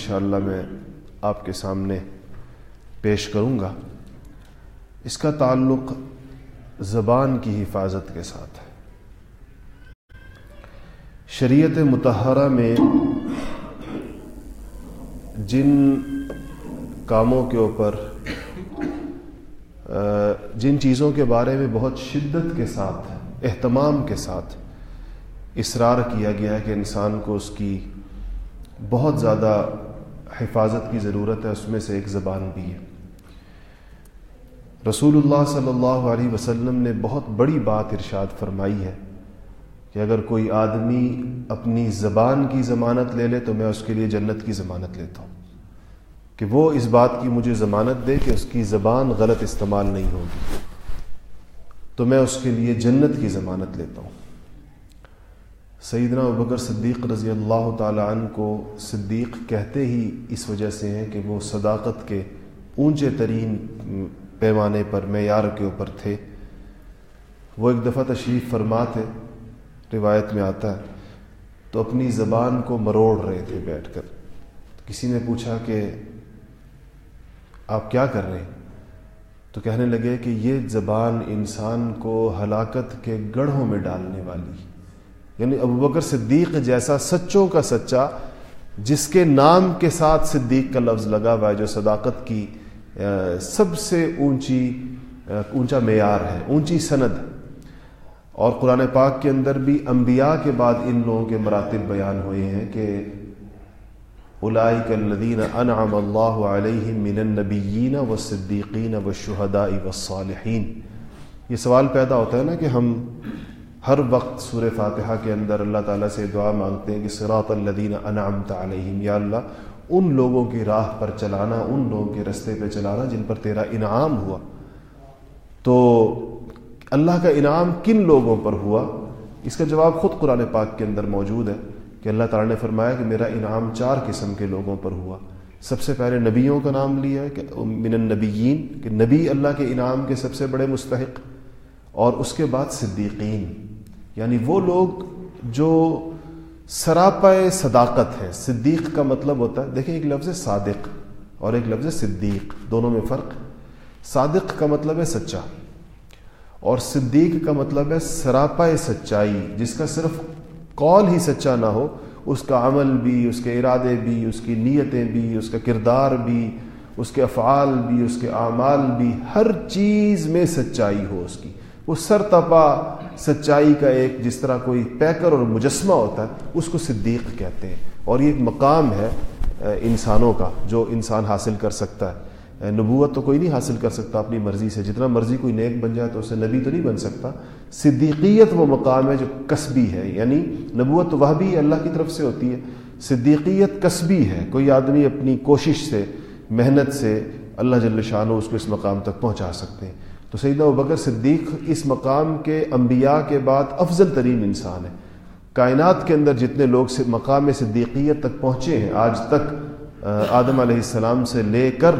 انشاءاللہ میں آپ کے سامنے پیش کروں گا۔ اس کا تعلق زبان کی حفاظت کے ساتھ ہے۔ شریعت متحرہ میں جن کاموں کے اوپر جن چیزوں کے بارے میں بہت شدت کے ساتھ اہتمام کے ساتھ اصرار کیا گیا ہے کہ انسان کو اس کی بہت زیادہ حفاظت کی ضرورت ہے، اس میں سے ایک زبان بھی ہے۔ رسول اللہ صلی اللہ علیہ وسلم نے بہت بڑی بات ارشاد فرمائی ہے کہ اگر کوئی آدمی اپنی زبان کی ضمانت لے لے تو میں اس کے لیے جنت کی ضمانت لیتا ہوں۔ کہ وہ اس بات کی مجھے ضمانت دے کہ اس کی زبان غلط استعمال نہیں ہوگی۔ تو میں اس کے لیے جنت کی ضمانت لیتا ہوں۔ سیدنا ابکر صدیق رضی اللہ تعالیٰ عنہ کو صدیق کہتے ہی اس وجہ سے ہیں کہ وہ صداقت کے اونچے ترین پیمانے پر معیار کے اوپر تھے۔ وہ ایک دفعہ تشریف فرما تھے روایت میں آتا ہے، تو اپنی زبان کو مروڑ رہے تھے بیٹھ کر۔ کسی نے پوچھا کہ آپ کیا کر رہے ہیں؟ تو کہنے لگے کہ یہ زبان انسان کو ہلاکت کے گڑھوں میں ڈالنے والی یعنی ابو بکر صدیق جیسا سچوں کا سچا، جس کے نام کے ساتھ صدیق کا لفظ لگا ہوا ہے، جو صداقت کی سب سے اونچی اونچا معیار ہے، اونچی سند۔ اور قرآن پاک کے اندر بھی انبیاء کے بعد ان لوگوں کے مراتب بیان ہوئے ہیں کہ اولائک الذین انعم اللہ علیہ من النبیین و صدیقین و شہداء و یہ سوال پیدا ہوتا ہے نا کہ ہم ہر وقت سور فاتحہ کے اندر اللہ تعالیٰ سے دعا مانگتے ہیں کہ سراط الدین انعمت علیہم، یا اللہ، ان لوگوں کی راہ پر چلانا، ان لوگوں کے رستے پہ چلانا جن پر تیرا انعام ہوا۔ تو اللہ کا انعام کن لوگوں پر ہوا؟ اس کا جواب خود قرآن پاک کے اندر موجود ہے کہ اللہ تعالیٰ نے فرمایا کہ میرا انعام چار قسم کے لوگوں پر ہوا۔ سب سے پہلے نبیوں کا نام لیا ہے کہ من النبیین، کہ نبی اللہ کے انعام کے سب سے بڑے مستحق، اور اس کے بعد صدیقین۔ یعنی وہ لوگ جو سراپا صداقت ہے، صدیق کا مطلب ہوتا ہے، دیکھیں ایک لفظ ہے صادق اور ایک لفظ ہے صدیق، دونوں میں فرق۔ صادق کا مطلب ہے سچا اور صدیق کا مطلب ہے سراپا سچائی، جس کا صرف قول ہی سچا نہ ہو، اس کا عمل بھی، اس کے ارادے بھی، اس کی نیتیں بھی، اس کا کردار بھی، اس کے افعال بھی، اس کے اعمال بھی، ہر چیز میں سچائی ہو اس کی۔ وہ سر تپا سچائی کا ایک جس طرح کوئی پیکر اور مجسمہ ہوتا ہے، اس کو صدیق کہتے ہیں۔ اور یہ ایک مقام ہے انسانوں کا، جو انسان حاصل کر سکتا ہے۔ نبوت تو کوئی نہیں حاصل کر سکتا اپنی مرضی سے۔ جتنا مرضی کوئی نیک بن جائے تو اسے نبی تو نہیں بن سکتا۔ صدیقیت وہ مقام ہے جو قصبی ہے۔ یعنی نبوت تو وہ بھی اللہ کی طرف سے ہوتی ہے۔ صدیقیت قصبی ہے۔ کوئی آدمی اپنی کوشش سے، محنت سے اللہ جل شاہ اس کو اس مقام تک پہنچا سکتے ہیں۔ تو سیدنا ابکر صدیق اس مقام کے انبیاء کے بعد افضل ترین انسان ہے کائنات کے اندر جتنے لوگ مقام صدیقیت تک پہنچے ہیں، آج تک آدم علیہ السلام سے لے کر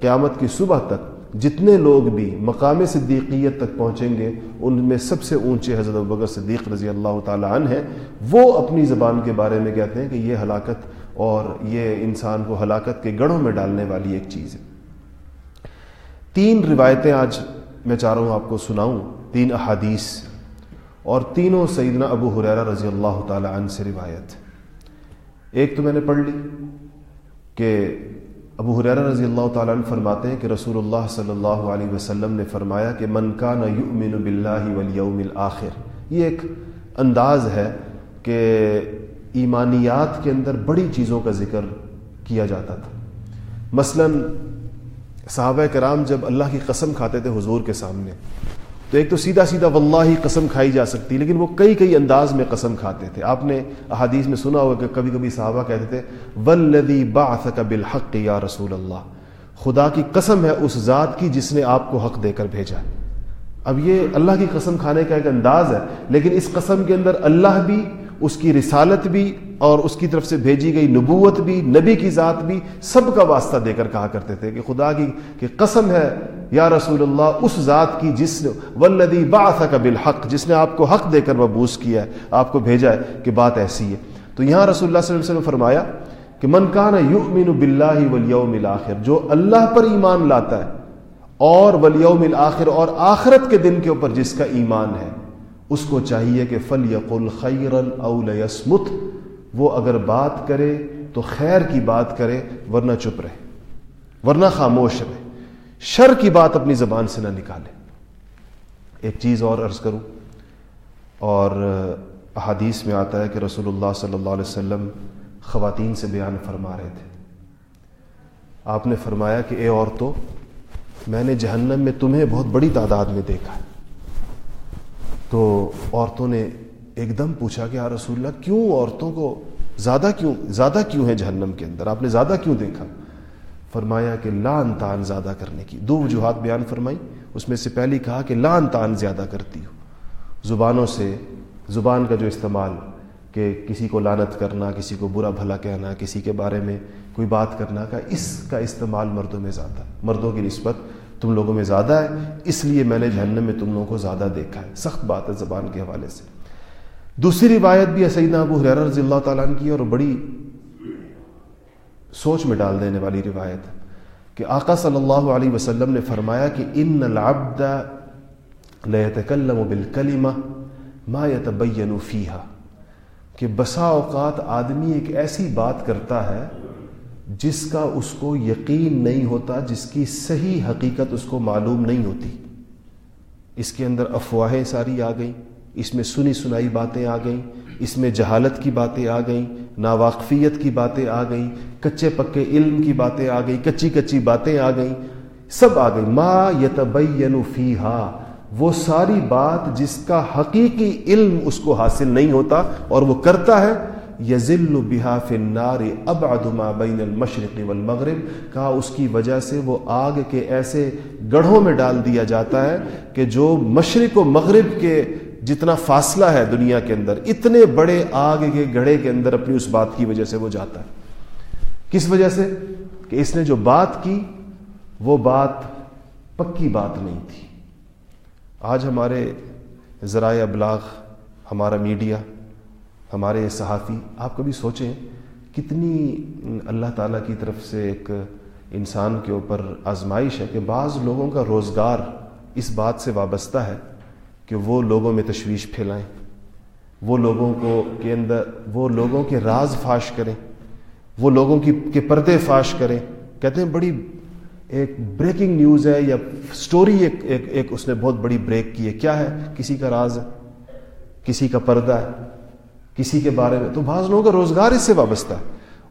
قیامت کی صبح تک جتنے لوگ بھی مقام صدیقیت تک پہنچیں گے، ان میں سب سے اونچے حضرت ابکر صدیق رضی اللہ تعالیٰ عنہ ہیں۔ وہ اپنی زبان کے بارے میں کہتے ہیں کہ یہ ہلاکت اور یہ انسان کو ہلاکت کے گڑھوں میں ڈالنے والی ایک چیز ہے۔ تین روایتیں آج میں چاہ رہا ہوں، آپ کو سناؤں تین احادیث اور تینوں سیدنا ابو حریرہ رضی اللہ تعالی عنہ سے روایت۔ ایک تو میں نے پڑھ لی کہ ابو حریرہ رضی اللہ تعالیٰ عنہ فرماتے ہیں کہ رسول اللہ صلی اللہ علیہ وسلم نے فرمایا کہ من کا نہ یؤمن باللہ والیوم الآخر یہ ایک انداز ہے کہ ایمانیات کے اندر بڑی چیزوں کا ذکر کیا جاتا تھا۔ مثلاً صحابہ کرام جب اللہ کی قسم کھاتے تھے حضور کے سامنے، تو ایک تو سیدھا سیدھا واللہ قسم کھائی جا سکتی، لیکن وہ کئی کئی انداز میں قسم کھاتے تھے۔ آپ نے احادیث میں سنا ہوگا کہ کبھی کبھی صحابہ کہتے تھے ولدی بعثک بالحق یا رسول اللہ، خدا کی قسم ہے اس ذات کی جس نے آپ کو حق دے کر بھیجا۔ اب یہ اللہ کی قسم کھانے کا ایک انداز ہے، لیکن اس قسم کے اندر اللہ بھی، اس کی رسالت بھی اور اس کی طرف سے بھیجی گئی نبوت بھی، نبی کی ذات بھی سب کا واسطہ دے کر کہا کرتے تھے کہ خدا کی، کہ قسم ہے یا رسول اللہ، اس ذات کی جس نے ولدی باث بالحق، جس نے آپ کو حق دے کر مبوس کیا ہے، آپ کو بھیجا ہے کہ بات ایسی ہے۔ تو یہاں رسول اللہ صلی اللہ علیہ وسلم فرمایا کہ من کان یؤمن باللہ والیوم الاخر، جو اللہ پر ایمان لاتا ہے اور ولیوم الاخر، اور آخرت کے دن کے اوپر جس کا ایمان ہے، اس کو چاہیے کہ فل یقل خیر لیسمت وہ اگر بات کرے تو خیر کی بات کرے، ورنہ چپ رہے، ورنہ خاموش رہے۔ شر کی بات اپنی زبان سے نہ نکالے۔ ایک چیز اور عرض کروں، اور احادیث میں آتا ہے کہ رسول اللہ صلی اللہ علیہ وسلم خواتین سے بیان فرما رہے تھے۔ آپ نے فرمایا کہ، اے عورتوں میں نے جہنم میں تمہیں بہت بڑی تعداد میں دیکھا ہے۔ تو عورتوں نے ایک دم پوچھا کہ یا رسول اللہ، کیوں عورتوں کو زیادہ کیوں زیادہ کیوں ہے جہنم کے اندر؟ آپ نے زیادہ کیوں دیکھا؟ فرمایا کہ لان تان زیادہ کرنے کی۔ دو وجوہات بیان فرمائی۔ اس میں سے پہلی کہا کہ لان تان زیادہ کرتی ہو۔ زبانوں سے، زبان کا جو استعمال کہ کسی کو لانت کرنا، کسی کو برا بھلا کہنا، کسی کے بارے میں کوئی بات کرنا کا، اس کا استعمال مردوں میں زیادہ، مردوں کی نسبت تم لوگوں میں زیادہ ہے۔ اس لیے میں نے جہنم میں تم لوگوں کو زیادہ دیکھا ہے۔ سخت بات ہے زبان کے حوالے سے۔ دوسری روایت بھی سیدنا ابو حریر رضی اللہ تعالیٰ کی اور بڑی سوچ میں ڈال دینے والی روایت ہے کہ آقا صلی اللہ علیہ وسلم نے فرمایا کہ ان العبد لیتکلم بالکلمہ ما یتبین فیہا، کہ بسا اوقات آدمی ایک ایسی بات کرتا ہے جس کا اس کو یقین نہیں ہوتا، جس کی صحیح حقیقت اس کو معلوم نہیں ہوتی۔ اس کے اندر افواہیں ساری آ گئیں۔ اس میں سنی سنائی باتیں آ گئیں، اس میں جہالت کی باتیں آ گئیں، ناواقفیت کی باتیں آ گئیں، کچے پکے علم کی باتیں آ گئیں، کچی کچی باتیں آ گئیں، سب آ گئی ما یتبین فیہا وہ ساری بات جس کا حقیقی علم اس کو حاصل نہیں ہوتا اور وہ کرتا ہے، یزل بحا النار ابعد ما بین المشرق والمغرب۔ کہا، اس کی وجہ سے وہ آگ کے ایسے گڑھوں میں ڈال دیا جاتا ہے کہ جو مشرق و مغرب کے جتنا فاصلہ ہے دنیا کے اندر، اتنے بڑے آگ کے گڑھے کے اندر اپنی اس بات کی وجہ سے وہ جاتا ہے۔ کس وجہ سے؟ کہ اس نے جو بات کی، وہ بات پکی بات نہیں تھی۔ آج ہمارے ذرائع ابلاغ، ہمارا میڈیا، ہمارے صحافی، آپ کبھی سوچیں کتنی اللہ تعالیٰ کی طرف سے ایک انسان کے اوپر آزمائش ہے کہ بعض لوگوں کا روزگار اس بات سے وابستہ ہے۔ کہ وہ لوگوں میں تشویش پھیلائیں، وہ لوگوں کو کے اندر، وہ لوگوں کے راز فاش کریں، وہ لوگوں کی، کے پردے فاش کریں۔ کہتے ہیں بڑی ایک بریکنگ نیوز ہے یا سٹوری ایک ایک ایک اس نے بہت بڑی بریک کی ہے۔ کیا ہے؟ کسی کا راز ہے، کسی کا پردہ ہے، کسی کے بارے میں۔ تو بعض لوگوں کا روزگار اس سے وابستہ ہے۔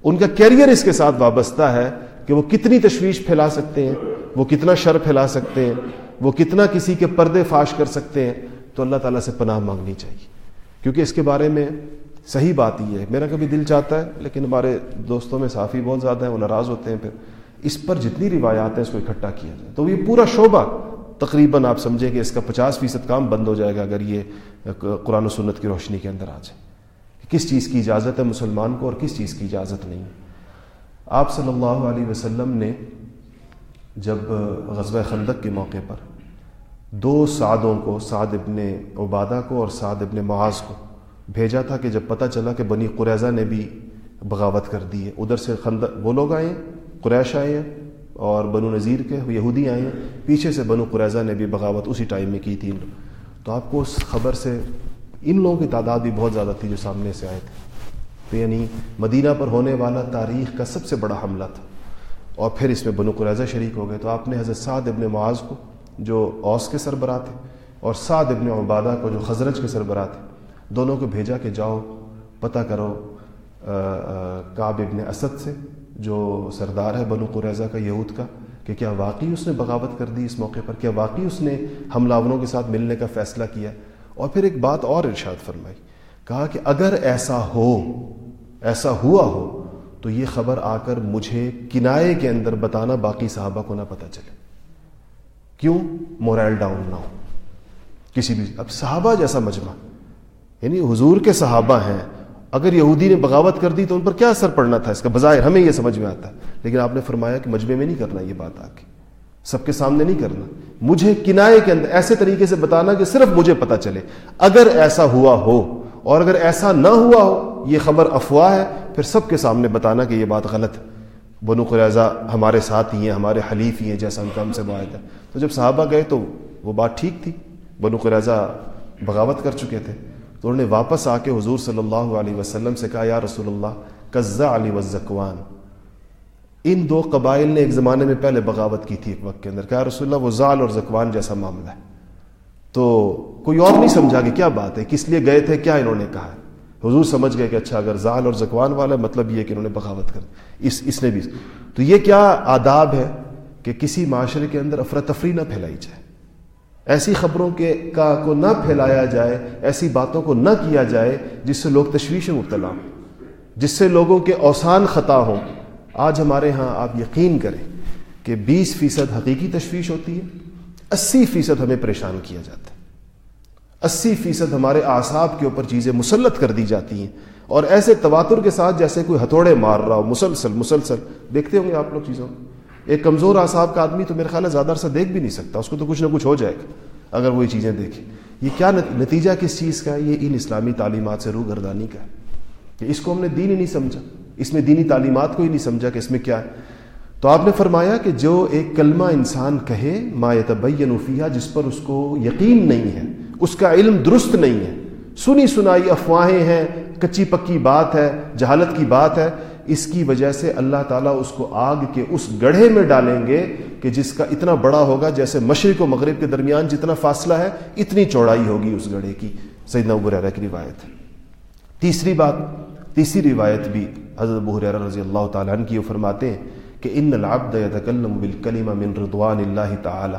ان کا کیریئر اس کے ساتھ وابستہ ہے کہ وہ کتنی تشویش پھیلا سکتے ہیں، وہ کتنا شر پھیلا سکتے ہیں۔ وہ کتنا کسی کے پردے فاش کر سکتے ہیں، تو اللہ تعالیٰ سے پناہ مانگنی چاہیے۔ کیونکہ اس کے بارے میں صحیح بات ہی ہے۔ میرا کبھی دل چاہتا ہے، لیکن ہمارے دوستوں میں صافی بہت زیادہ ہیں، وہ ناراض ہوتے ہیں۔ پھر اس پر جتنی روایات ہیں، اس کو اکٹھا کیا جائے۔ تو یہ پورا شعبہ تقریباً آپ سمجھیں کہ اس کا پچاس فیصد کام بند ہو جائے گا اگر یہ قرآن و سنت کی روشنی کے اندر آ جائے۔ کس چیز کی اجازت ہے مسلمان کو اور کس چیز کی اجازت نہیں۔ آپ صلی اللہ علیہ وسلم نے جب غزوہ خندق کے موقع پر دو سعدوں کو، سعد ابن عبادہ کو اور سعد ابن معاذ کو بھیجا تھا کہ جب پتہ چلا کہ بنی قریضہ نے بھی بغاوت کر دی ہے۔ ادھر سے خندق، وہ لوگ آئے، قریش آئے ہیں اور بنو نذیر کے یہودی آئے۔ ہیں پیچھے سے بنو قریضہ نے بھی بغاوت اسی ٹائم میں کی تھی۔ تو آپ کو اس خبر سے ان لوگوں کی تعداد بھی بہت زیادہ تھی جو سامنے سے آئے تھے۔ تو یعنی مدینہ پر ہونے والا تاریخ کا سب سے بڑا حملہ تھا اور پھر اس میں بنو قریضہ شریک ہو گئے۔ تو آپ نے حضرت سعد ابن معاذ کو جو اوس کے سربراہ تھے اور سعد ابن عبادہ کو جو خزرج کے سربراہ تھے، دونوں کو بھیجا کہ جاؤ، پتہ کرو کعب ابن اسد سے، جو سردار ہے بنو قریضہ کا، یہود کا، کہ کیا واقعی اس نے بغاوت کر دی اس موقع پر؟ کیا واقعی اس نے حملہ آوروں کے ساتھ ملنے کا فیصلہ کیا؟ اور پھر ایک بات اور ارشاد فرمائی، کہا کہ اگر ایسا ہو، ایسا ہوا ہو، تو یہ خبر آ کر مجھے کنائے کے اندر بتانا باقی صحابہ کو نہ پتہ چلے۔ کیوں مورائل ڈاؤن نہ ہو؟ کسی بھی اب صحابہ جیسا مجمع یعنی حضور کے صحابہ ہیں، اگر یہودی نے بغاوت کر دی تو ان پر کیا اثر پڑنا تھا اس کا؟ بظاہر ہمیں یہ سمجھ میں آتا۔ ہے لیکن آپ نے فرمایا کہ مجمے میں نہیں کرنا یہ بات آ کے سب کے سامنے نہیں کرنا۔ مجھے کنائے کے اندر ایسے طریقے سے بتانا کہ صرف مجھے پتا چلے۔ اگر ایسا ہوا ہو اور اگر ایسا نہ ہوا ہو، یہ خبر افواہ ہے، پھر سب کے سامنے بتانا کہ یہ بات غلط ہے۔ بنو قریضہ ہمارے ساتھ ہی ہیں، ہمارے حلیف ہی ہیں، جیسا ان کا ہم سے باعث ہے۔ تو جب صحابہ گئے تو وہ بات ٹھیک تھی۔ بنو قریضہ بغاوت کر چکے تھے۔ تو انہوں نے واپس آ کے حضور صلی اللہ علیہ وسلم سے کہا، یا رسول اللہ قزہ علی وزکوان ان دو قبائل نے ایک زمانے میں پہلے بغاوت کی تھی، ایک وقت کے اندر۔ کہا رسول اللہ، وہ زال اور زکوان جیسا معاملہ ہے۔ تو کوئی اور نہیں سمجھا کہ کیا بات ہے، کس لیے گئے تھے، کیا انہوں نے کہا حضور سمجھ گئے کہ اچھا اگر زال اور زکوان والا مطلب یہ کہ انہوں نے بغاوت کر اس اس نے بھی۔ تو یہ کیا آداب ہے کہ کسی معاشرے کے اندر افراتفری نہ پھیلائی جائے؟ ایسی خبروں کے کا کو نہ پھیلایا جائے، ایسی باتوں کو نہ کیا جائے جس سے لوگ تشویش مبتلا ہوں، جس سے لوگوں کے اوسان خطا ہوں۔ آج ہمارے ہاں آپ یقین کریں کہ بیس فیصد حقیقی تشویش ہوتی ہے، اسی فیصد ہمیں پریشان کیا جاتا ہے۔ اسی فیصد ہمارے اعصاب کے اوپر چیزیں مسلط کر دی جاتی ہیں۔ اور ایسے تواتر کے ساتھ جیسے کوئی ہتھوڑے مار رہا ہو، مسلسل مسلسل۔ دیکھتے ہوں گے آپ لوگ چیزوں۔ ایک کمزور اعصاب کا آدمی تو میرے خیال ہے زیادہ عرصہ دیکھ بھی نہیں سکتا، اس کو تو کچھ نہ کچھ ہو جائے گا اگر وہ یہ چیزیں دیکھے۔ یہ کیا نتیجہ کس چیز کا ہے؟ یہ ان اسلامی تعلیمات سے روح گردانی کا ہے۔ کہ اس کو ہم نے دین ہی نہیں سمجھا۔ اس میں دینی تعلیمات کو ہی نہیں سمجھا کہ اس میں کیا ہے۔ تو آپ نے فرمایا کہ جو ایک کلمہ انسان کہے، ما یتبینفیہ جس پر اس کو یقین نہیں ہے اس کا علم درست نہیں ہے۔ سنی سنائی افواہیں ہیں، کچی پکی بات ہے، جہالت کی بات ہے۔ اس کی وجہ سے اللہ تعالیٰ اس کو آگ کے اس گڑھے میں ڈالیں گے کہ جس کا اتنا بڑا ہوگا جیسے مشرق و مغرب کے درمیان جتنا فاصلہ ہے، اتنی چوڑائی ہوگی اس گڑھے کی۔ سیدنا ابو کی روایت۔ تیسری بات، تیسری روایت بھی حضرت ابو رضی اللہ تعالیٰ عنہ کی وہ فرماتے ہیں کہ ان العبد يتكلم بالكلمه من رضوان اللہ تعالی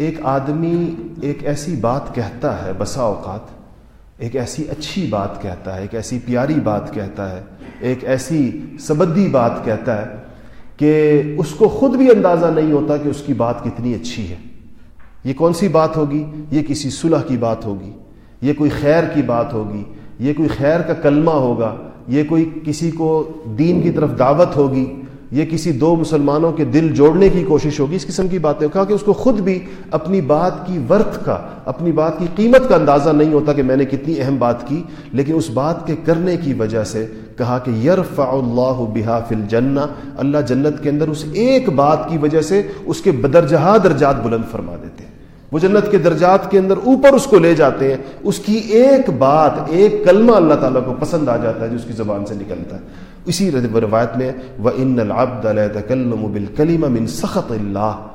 ایک آدمی ایک ایسی بات کہتا ہے بسا اوقات، ایک ایسی اچھی بات کہتا ہے، ایک ایسی پیاری بات کہتا ہے، ایک ایسی سبدی بات کہتا ہے کہ اس کو خود بھی اندازہ نہیں ہوتا کہ اس کی بات کتنی اچھی ہے۔ یہ کون سی بات ہوگی؟ یہ کسی صلح کی بات ہوگی، یہ کوئی خیر کی بات ہوگی، یہ کوئی خیر کا کلمہ ہوگا، یہ کوئی کسی کو دین کی طرف دعوت ہوگی۔ یہ کسی دو مسلمانوں کے دل جوڑنے کی کوشش ہوگی، اس قسم کی باتیں۔ کہا کہ اس کو خود بھی اپنی بات کی ورتھ کا، اپنی بات کی قیمت کا اندازہ نہیں ہوتا کہ میں نے کتنی اہم بات کی، لیکن اس بات کے کرنے کی وجہ سے کہا کہ یرفع اللہ بہا فی الجنہ، اللہ جنت کے اندر اس ایک بات کی وجہ سے اس کے بدرجہ درجات بلند فرما دیتے ہیں۔ وہ جنت کے درجات کے اندر اوپر اس کو لے جاتے ہیں، اس کی ایک بات، ایک کلمہ اللہ تعالیٰ کو پسند آ جاتا ہے جو اس کی زبان سے نکلتا ہے۔ اسی روایت میں وہ ان العبد من سخت اللہ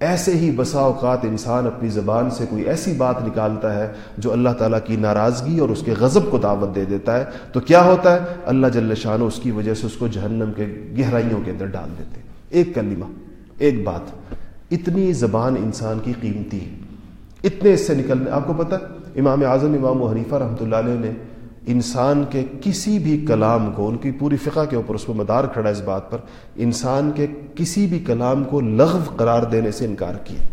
ایسے ہی بسا اوقات انسان اپنی زبان سے کوئی ایسی بات نکالتا ہے جو اللہ تعالیٰ کی ناراضگی اور اس کے غضب کو دعوت دے دیتا ہے۔ تو کیا ہوتا ہے؟ اللہ جل شان اس کی وجہ سے اس کو جہنم کے گہرائیوں کے اندر ڈال دیتے ایک کلمہ، ایک بات۔ اتنی زبان انسان کی قیمتی ہے۔ اتنے اس سے نکلنے آپ کو پتہ امام اعظم امام و حنیفہ رحمۃ اللہ علیہ نے انسان کے کسی بھی کلام کو، ان کی پوری فقہ کے اوپر اس کو مدار کھڑا اس بات پر، انسان کے کسی بھی کلام کو لغو قرار دینے سے انکار کیے۔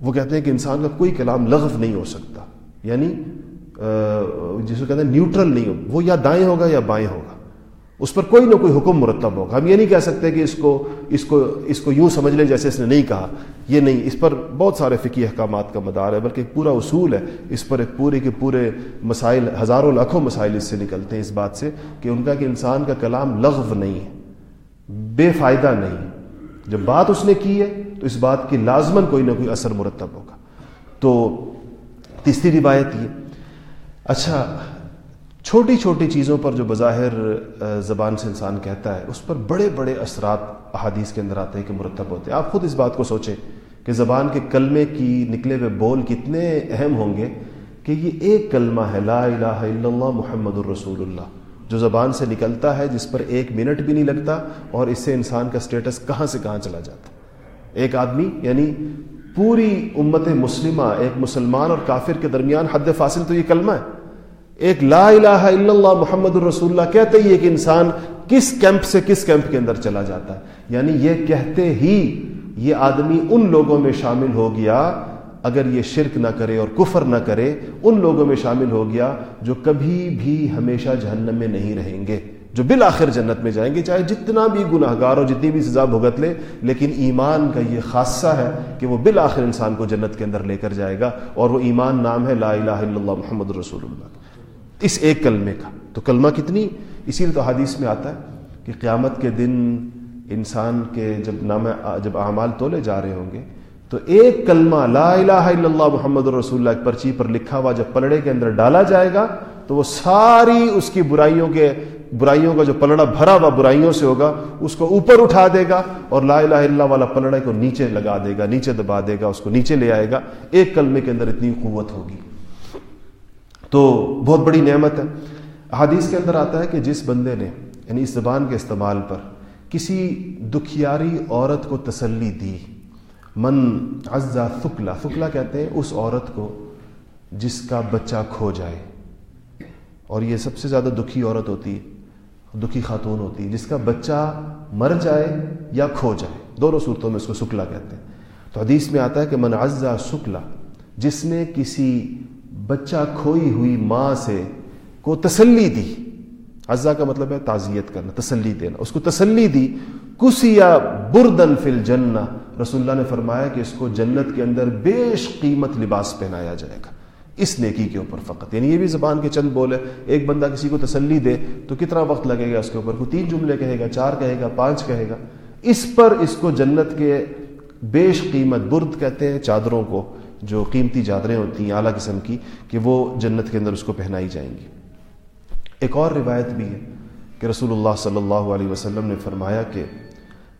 وہ کہتے ہیں کہ انسان کا کوئی کلام لغو نہیں ہو سکتا یعنی جس کو کہتے ہیں نیوٹرل نہیں ہو، وہ یا دائیں ہوگا یا بائیں ہوگا۔ اس پر کوئی نہ کوئی حکم مرتب ہوگا۔ ہم یہ نہیں کہہ سکتے کہ اس کو اس کو اس کو یوں سمجھ لیں جیسے اس نے نہیں کہا۔ یہ نہیں، اس پر بہت سارے فقی احکامات کا مدار ہے، بلکہ ایک پورا اصول ہے۔ اس پر ایک پورے کے پورے مسائل، ہزاروں لاکھوں مسائل اس سے نکلتے ہیں اس بات سے کہ ان کا، کہ انسان کا کلام لغو نہیں ہے، بے فائدہ نہیں جب بات اس نے کی ہے تو اس بات کی لازمن کوئی نہ کوئی اثر مرتب ہوگا۔ تو تیسری روایت یہ۔ اچھا چھوٹی چھوٹی چیزوں پر جو بظاہر زبان سے انسان کہتا ہے، اس پر بڑے بڑے اثرات احادیث کے اندر آتے ہیں کہ مرتب ہوتے ہیں۔ آپ خود اس بات کو سوچیں کہ زبان کے کلمے کی نکلے ہوئے بول کتنے اہم ہوں گے کہ یہ ایک کلمہ ہے، لا الہ الا اللہ محمد الرسول اللہ۔ جو زبان سے نکلتا ہے، جس پر ایک منٹ بھی نہیں لگتا اور اس سے انسان کا سٹیٹس کہاں سے کہاں چلا جاتا۔ ایک آدمی یعنی پوری امت مسلمہ، ایک مسلمان اور کافر کے درمیان حد فاصل تو یہ کلمہ ہے۔ ایک لا الہ الا اللہ محمد الرسول اللہ کہتے ہی ایک انسان کس کیمپ سے کس کیمپ کے اندر چلا جاتا ہے؟ یعنی یہ کہتے ہی یہ آدمی ان لوگوں میں شامل ہو گیا اگر یہ شرک نہ کرے اور کفر نہ کرے، ان لوگوں میں شامل ہو گیا جو کبھی بھی ہمیشہ جہنم میں نہیں رہیں گے، جو بالآخر جنت میں جائیں گے، چاہے جتنا بھی گناہ گار اور جتنی بھی سزا بھگت لے، لیکن ایمان کا یہ خاصہ ہے کہ وہ بالآخر انسان کو جنت کے اندر لے کر جائے گا اور وہ ایمان نام ہے لا الہ الا اللہ محمد رسول اللہ۔ اس ایک کلمے کا۔ تو کلمہ کتنی؟ اسی لیے تو حدیث میں آتا ہے کہ قیامت کے دن انسان کے جب نام، جب اعمال تولے جا رہے ہوں گے، تو ایک کلمہ لا الہ الا اللہ محمد رسول اللہ ایک پرچی پر لکھا ہوا جب پلڑے کے اندر ڈالا جائے گا، تو وہ ساری اس کی برائیوں کے، برائیوں کا جو پلڑا بھرا ہوا برائیوں سے ہوگا، اس کو اوپر اٹھا دے گا اور لا الہ الا اللہ والا پلڑے کو نیچے لگا دے گا، نیچے دبا دے گا، اس کو نیچے لے آئے گا۔ ایک کلمے کے اندر اتنی قوت ہوگی۔ تو بہت بڑی نعمت ہے۔ حدیث کے اندر آتا ہے کہ جس بندے نے یعنی اس زبان کے استعمال پر، کسی دکھیاری عورت کو تسلی دی، من عزا فکلا فکلا کہتے ہیں اس عورت کو جس کا بچہ کھو جائے۔ اور یہ سب سے زیادہ دکھی عورت ہوتی ہے، دکھی خاتون ہوتی ہے، جس کا بچہ مر جائے یا کھو جائے۔ دونوں صورتوں میں اس کو سکلا کہتے ہیں۔ تو حدیث میں آتا ہے کہ من عزا سکلا جس نے کسی بچہ کھوئی ہوئی ماں سے کو تسلی دی۔ عزا کا مطلب ہے تعزیت کرنا، تسلی دینا۔ اس کو تسلی دی۔ کسیا بردن فل جنا رسول اللہ نے فرمایا کہ اس کو جنت کے اندر بیش قیمت لباس پہنایا جائے گا۔ اس نیکی کے اوپر فقط۔ یعنی یہ بھی زبان کے چند بول ہے ایک بندہ کسی کو تسلی دے تو کتنا وقت لگے گا اس کے اوپر؟ کوئی تین جملے کہے گا، چار کہے گا، پانچ کہے گا۔ اس پر اس کو جنت کے بیش قیمت، برد کہتے ہیں چادروں کو۔ جو قیمتی چادریں ہوتی ہیں اعلیٰ قسم کی، کہ وہ جنت کے اندر اس کو پہنائی جائیں گی۔ ایک اور روایت بھی ہے کہ رسول اللہ صلی اللہ علیہ وسلم نے فرمایا کہ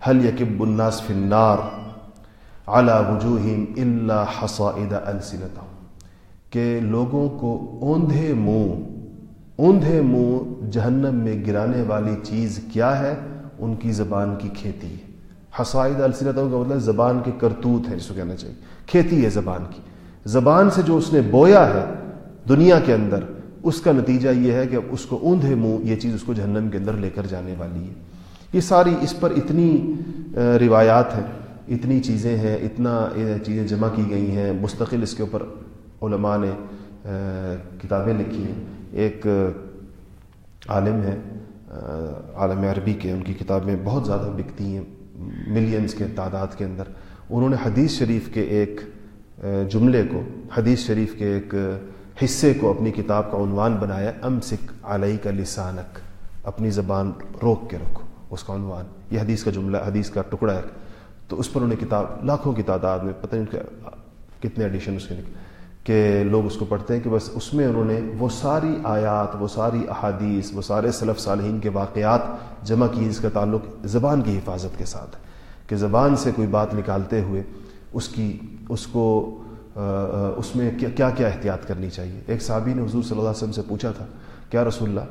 حل یقب الناس فنار اعلیٰ وجوہ اللہ حسائد السنتا کہ لوگوں کو اوندھے منہ اوندھے منہ جہنم میں گرانے والی چیز کیا ہے؟ ان کی زبان کی کھیتی ہے۔ حسائد السنتوں کا مطلب زبان کے کرتوت ہے جس کو کہنا چاہیے۔ کھیتی ہے زبان کی۔ زبان سے جو اس نے بویا ہے دنیا کے اندر، اس کا نتیجہ یہ ہے کہ اس کو اوندھے منہ، یہ چیز اس کو جہنم کے اندر لے کر جانے والی ہے۔ یہ ساری اس پر اتنی روایات ہیں، اتنی چیزیں ہیں، اتنا چیزیں جمع کی گئی ہیں۔ مستقل اس کے اوپر علماء نے کتابیں لکھی ہیں۔ ایک عالم ہے عالم عربی کے، ان کی کتابیں بہت زیادہ بکتی ہیں، ملینز کے تعداد کے اندر۔ انہوں نے حدیث شریف کے ایک جملے کو، حدیث شریف کے ایک حصے کو اپنی کتاب کا عنوان بنایا ام سکھ علیہ کا لسانک، اپنی زبان روک کے رکھو، اس کا عنوان۔ یہ حدیث کا جملہ، حدیث کا ٹکڑا ہے۔ تو اس پر انہیں کتاب، لاکھوں کی تعداد میں، پتہ نہیں کتنے ایڈیشن اس کے کہ لوگ اس کو پڑھتے ہیں کہ بس اس میں انہوں نے وہ ساری آیات، وہ ساری احادیث، وہ سارے صلف صالحین کے واقعات جمع کی جس کا تعلق زبان کی حفاظت کے ساتھ۔ ہے کہ زبان سے کوئی بات نکالتے ہوئے اس کی، اس کو اس میں کیا کیا احتیاط کرنی چاہیے؟ ایک صحابی نے حضور صلی اللہ علیہ وسلم سے پوچھا تھا، کیا رسول اللہ،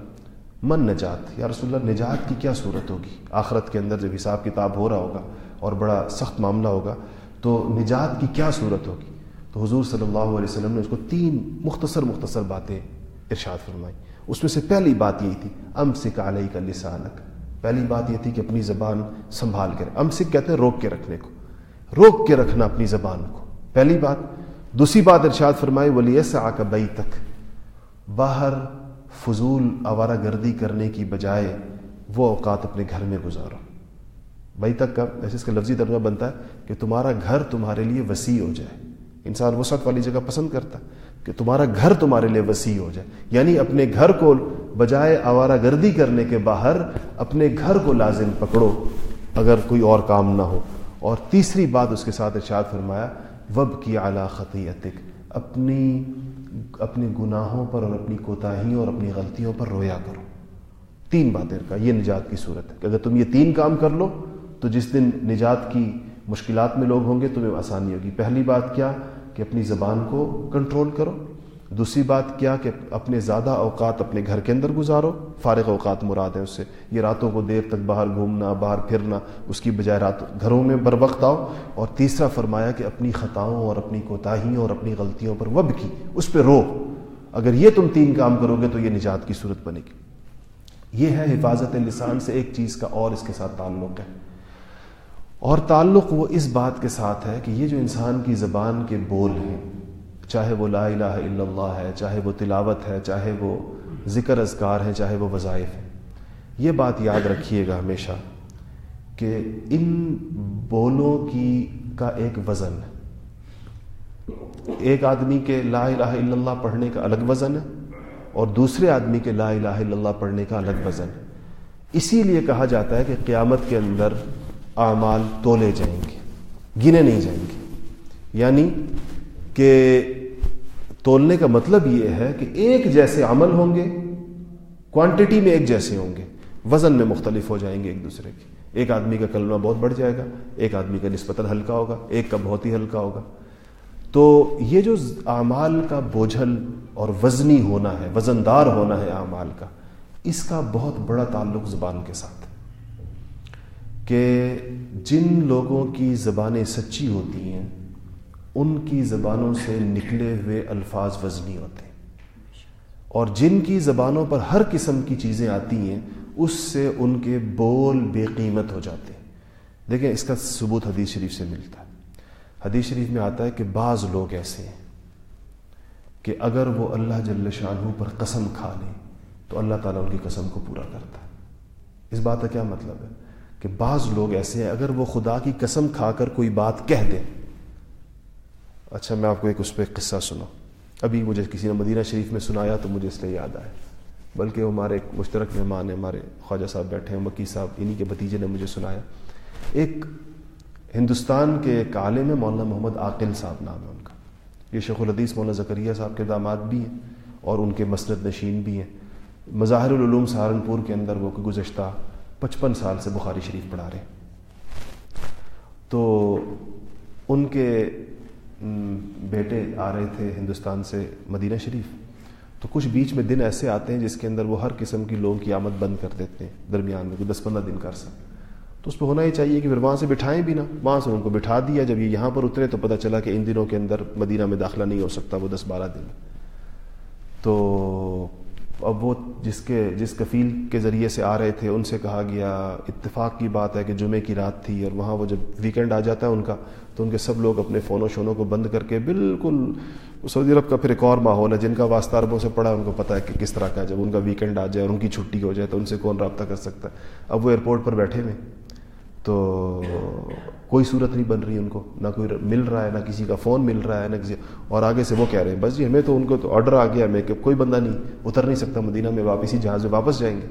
من نجات، یا رسول اللہ، نجات کی کیا صورت ہوگی؟ آخرت کے اندر جب حساب کتاب ہو رہا ہوگا اور بڑا سخت معاملہ ہوگا، تو نجات کی کیا صورت ہوگی؟ تو حضور صلی اللہ علیہ وسلم نے اس کو تین مختصر مختصر باتیں ارشاد فرمائی اس میں سے پہلی بات یہی تھی ام سکھ علیہ کا لسانک پہلی بات یہ تھی کہ اپنی زبان سنبھال کر ام سکھ کہتے ہیں روک کے رکھنے کو۔ روک کے رکھنا اپنی زبان کو۔ پہلی بات۔ دوسری بات ارشاد فرمائی ولی ایسا آ بئی تک باہر فضول آوارہ گردی کرنے کی بجائے وہ اوقات اپنے گھر میں گزارو۔ بئی تک کا ایسے اس کا لفظی ترجمہ بنتا ہے کہ تمہارا گھر تمہارے لیے وسیع ہو جائے۔ انسان وسعت والی جگہ پسند کرتا ہے۔ کہ تمہارا گھر تمہارے لیے وسیع ہو جائے۔ یعنی اپنے گھر کو بجائے آوارہ گردی کرنے کے باہر اپنے گھر کو لازم پکڑو اگر کوئی اور کام نہ ہو۔ اور تیسری بات اس کے ساتھ ارشاد فرمایا وب کی اعلیٰ خطیتک اپنی اپنے گناہوں پر اور اپنی کوتاہیوں اور اپنی غلطیوں پر رویا کرو۔ تین باتیں کا یہ نجات کی صورت ہے۔ کہ اگر تم یہ تین کام کر لو، تو جس دن نجات کی مشکلات میں لوگ ہوں گے، تمہیں آسانی ہوگی۔ پہلی بات کیا؟ کہ اپنی زبان کو کنٹرول کرو۔ دوسری بات کیا کہ اپنے زیادہ اوقات اپنے گھر کے اندر گزارو۔ فارغ اوقات مراد ہیں اس سے۔ یہ راتوں کو دیر تک باہر گھومنا، باہر پھرنا، اس کی بجائے رات گھروں میں بر وقت آؤ۔ اور تیسرا فرمایا کہ اپنی خطاؤں اور اپنی کوتاہیوں اور اپنی غلطیوں پر وب کی، اس پہ رو۔ اگر یہ تم تین کام کرو گے تو یہ نجات کی صورت بنے گی۔ یہ ہے حفاظت لسان سے ایک چیز کا اور اس کے ساتھ تعلق ہے۔ اور تعلق وہ اس بات کے ساتھ ہے کہ یہ جو انسان کی زبان کے بول ہیں، چاہے وہ لا الہ الا اللہ ہے، چاہے وہ تلاوت ہے، چاہے وہ ذکر اذکار ہے چاہے وہ وظائف ہیں، یہ بات یاد رکھیے گا ہمیشہ کہ ان بولوں کی کا ایک وزن ہے۔ ایک آدمی کے لا الہ الا اللہ پڑھنے کا الگ وزن ہے اور دوسرے آدمی کے لا الہ الا اللہ پڑھنے کا الگ وزن ہے۔ اسی لیے کہا جاتا ہے کہ قیامت کے اندر اعمال تولے جائیں گے، گنے نہیں جائیں گے۔ یعنی کہ تولنے کا مطلب یہ ہے کہ ایک جیسے عمل ہوں گے کوانٹٹی میں ایک جیسے ہوں گے، وزن میں مختلف ہو جائیں گے ایک دوسرے کے ایک آدمی کا کلمہ بہت بڑھ جائے گا، ایک آدمی کا نسبتاً ہلکا ہوگا، ایک کا بہت ہی ہلکا ہوگا۔ تو یہ جو اعمال کا بوجھل اور وزنی ہونا ہے، وزندار ہونا ہے اعمال کا، اس کا بہت بڑا تعلق زبان کے ساتھ۔ کہ جن لوگوں کی زبانیں سچی ہوتی ہیں، ان کی زبانوں سے نکلے ہوئے الفاظ وزنی ہوتے ہیں۔ اور جن کی زبانوں پر ہر قسم کی چیزیں آتی ہیں، اس سے ان کے بول بے قیمت ہو جاتے ہیں۔ دیکھیں، اس کا ثبوت حدیث شریف سے ملتا ہے۔ حدیث شریف میں آتا ہے کہ بعض لوگ ایسے ہیں کہ اگر وہ اللہ جل شاہ پر قسم کھا لیں تو اللہ تعالیٰ ان کی قسم کو پورا کرتا ہے۔ اس بات کا کیا مطلب ہے؟ کہ بعض لوگ ایسے ہیں، اگر وہ خدا کی قسم کھا کر کوئی بات کہہ دیں اچھا میں آپ کو ایک اس پہ قصہ سنا ابھی مجھے کسی نے مدینہ شریف میں سنایا تو مجھے اس لیے یاد آیا۔ بلکہ وہ ہمارے ایک مشترک مہمان ہیں، ہمارے خواجہ صاحب بیٹھے ہیں مکی صاحب، انہی کے بھتیجے نے مجھے سنایا۔ ایک ہندوستان کے ایک عالم ہے مولانا محمد عاقل صاحب نام ہے ان کا۔ یہ شیخ الحدیث مولانا زکریہ صاحب کے داماد بھی ہیں اور ان کے مسند نشین بھی ہیں۔ مظاہر العلوم سہارنپور کے اندر وہ گزشتہ پچپن سال سے بخاری شریف پڑھا رہے ہیں۔ تو ان کے بیٹے آ رہے تھے ہندوستان سے مدینہ شریف۔ تو کچھ بیچ میں دن ایسے آتے ہیں جس کے اندر وہ ہر قسم کی لوگوں کی آمد بند کر دیتے ہیں درمیان میں دس پندرہ دن کر سکتے تو اس پہ ہونا ہی چاہیے کہ پھر وہاں سے بٹھائیں بھی نا۔ وہاں سے ان کو بٹھا دیا۔ جب یہ یہاں پر اترے تو پتہ چلا کہ ان دنوں کے اندر مدینہ میں داخلہ نہیں ہو سکتا وہ دس بارہ دن۔ تو اب وہ جس کے جس کفیل کے ذریعے سے آ رہے تھے، ان سے کہا گیا، اتفاق کی بات ہے کہ جمعے کی رات تھی اور وہاں وہ جب ویکینڈ آ جاتا ہے ان کا، تو ان کے سب لوگ اپنے فونوں شونوں کو بند کر کے بالکل سعودی عرب کا پھر ایک اور ماحول ہے، جن کا واسطہ عربوں سے پڑا، ان کو پتہ ہے کہ کس طرح کا جب ان کا ویکینڈ آ جائے اور ان کی چھٹی ہو جائے تو ان سے کون رابطہ کر سکتا ہے؟ اب وہ ایئرپورٹ پر بیٹھے ہوئے تو کوئی صورت نہیں بن رہی ان کو، نہ کوئی مل رہا ہے، نہ کسی کا فون مل رہا ہے، نہ کسی اور آگے سے وہ کہہ رہے ہیں، بس جی ہمیں تو ان کو تو آرڈر آ گیا، ہمیں کہ کوئی بندہ نہیں، اتر نہیں سکتا مدینہ میں واپس ہی جہاز میں واپس جائیں گے.